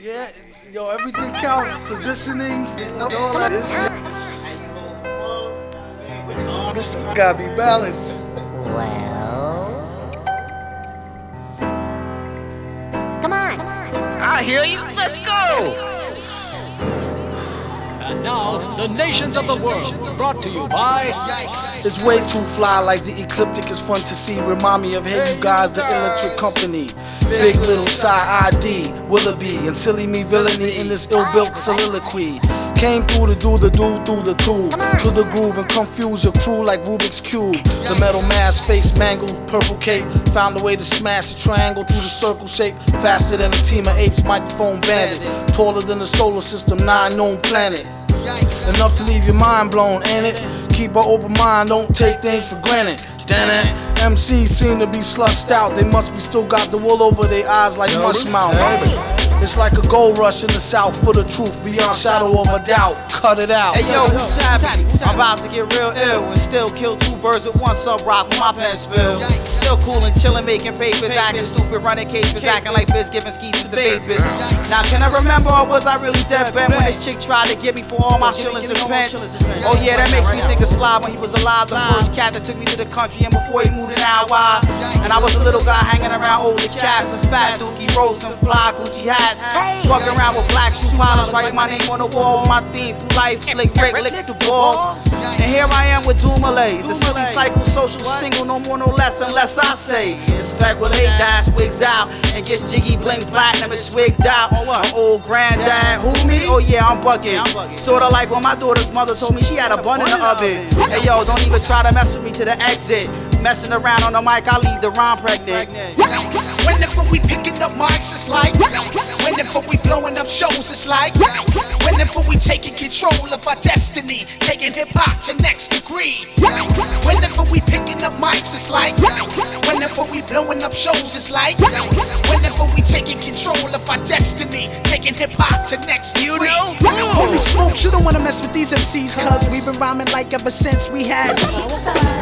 Yeah, yo, everything counts. Positioning, all that is. This gotta be balanced. Well. Come on. I hear you. Let's go. And now, the nations of the world, brought to you by. It's way too fly, like the ecliptic is fun to see. Remind me of Hey You Guys, the Electric Company. Big Little Side ID, Willoughby, and silly me villainy in this ill built soliloquy. Came through to do the do through the tool to the groove and confuse your crew like Rubik's Cube. The metal mask, face mangled, purple cape. Found a way to smash the triangle through the circle shape. Faster than a team of apes, microphone bandit. Taller than the solar system, nine known planet. Enough to leave your mind blown, ain't it? Keep an open mind, don't take things for granted. Damn it. MCs seem to be slushed out. They must be still got the wool over their eyes like mush mouth. It's like a gold rush in the south for the truth beyond shadow of a doubt. Cut it out. Hey yo, who's happy? I'm about to get real ill and still kill two birds with one sub rock with my pen spill. Still cool and chillin', making papers, acting stupid, running capers, acting like Fizz giving skis to the vapors. Now can I remember or was I really dead bent when this chick tried to get me for all my shillings and pence? Oh yeah, that makes me think of Sly when he was alive, the first cat that took me to the country and before he moved to NY. And I was a little guy hanging around older cats and fat dookie rolls and fly Gucci hats. Walking around with black shoe polish, write my name on the wall, my theme through life, slick break, lick the balls. And here I am with Dumoulin, the silly cycle, social single, no more, no less, unless I say. Inspect with eight dash wigs out and gets jiggy bling platinum is swigged out. Oh, on My old granddad, who me? Oh yeah, I'm bugging. Sorta like when my daughter's mother told me she had a bun in the oven. Hey yo, don't even try to mess with me to the exit. Messing around on the mic, I leave the rhyme pregnant. Whenever we picking up mics, it's like. Whenever we blowing up shows, it's like. Whenever we taking control of our destiny, taking hip hop to next degree. Whenever we picking up mics, it's like. Whenever we blowing up shows, it's like. Whenever we taking control of our destiny, taking hip hop to next you degree. Holy smokes, you don't wanna mess with these MCs, cuz we've been rhyming like ever since we had.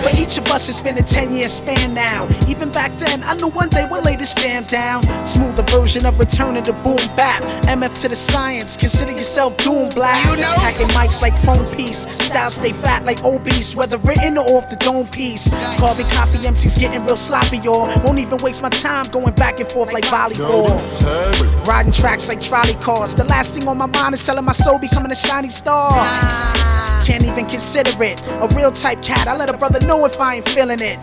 But each of us has been a 10 year span now. Even back then, I knew one day we'll lay this jam down. Smoother version of return of the boom bap. MF to the science, consider yourself doom black. Hacking mics like phone piece. Style stay fat like obese, whether written or off the dome piece. Carbon copy MCs getting real sloppy, y'all. Won't even waste my time going back and forth like volleyball. Riding tracks like trolley cars. The last thing on my mind is selling my soul, becoming a shiny star. Can't even consider it a real type cat. I let a brother know if I ain't feeling it.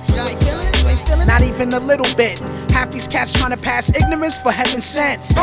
Not even a little bit. Half these cats trying to pass ignorance for heaven's sense.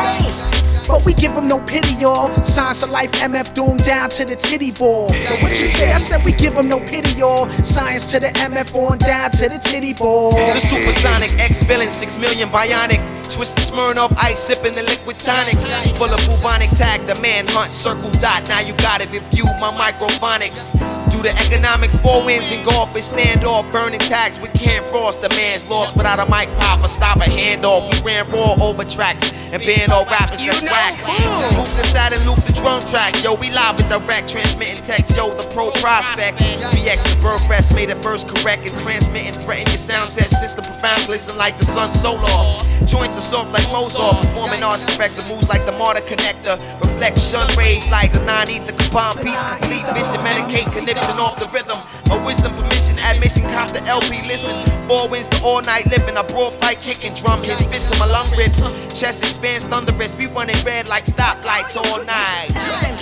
But we give them no pity, y'all. Science of life, MF doomed down to the titty ball. But what you say? I said we give them no pity, y'all. Science to the MF on down to the titty ball. The supersonic X villain, six million bionic. Twisted Smirnoff ice, sipping the liquid tonic. Full of bubonic tag, the manhunt, circle dot. Now you got it, review my microphonics. Do the economics, four wins and golf is standoff. Burning tags with Ken Frost. The man's lost without a mic pop or stop a handoff. We ran raw over tracks and banned all rappers that's whack. The side and loop the drum track. Yo, we live and direct, transmitting text. Yo, the pro prospect. BX and Birdfest made it first correct and transmitting. Threaten your sound set system profound, glisten like the sun solar. Joints are soft like Mozart. Performing arts director moves like the Marta connector. Reflection rays like a nine ether combined piece. Complete vision, medicate connection off the rhythm. A wisdom, permission, admission, cop the LP. Listen, four wins to all night living. A broad fight kicking drum hits, spit to my lung rips. Chest expands, thunderous. We running red like stoplights all night.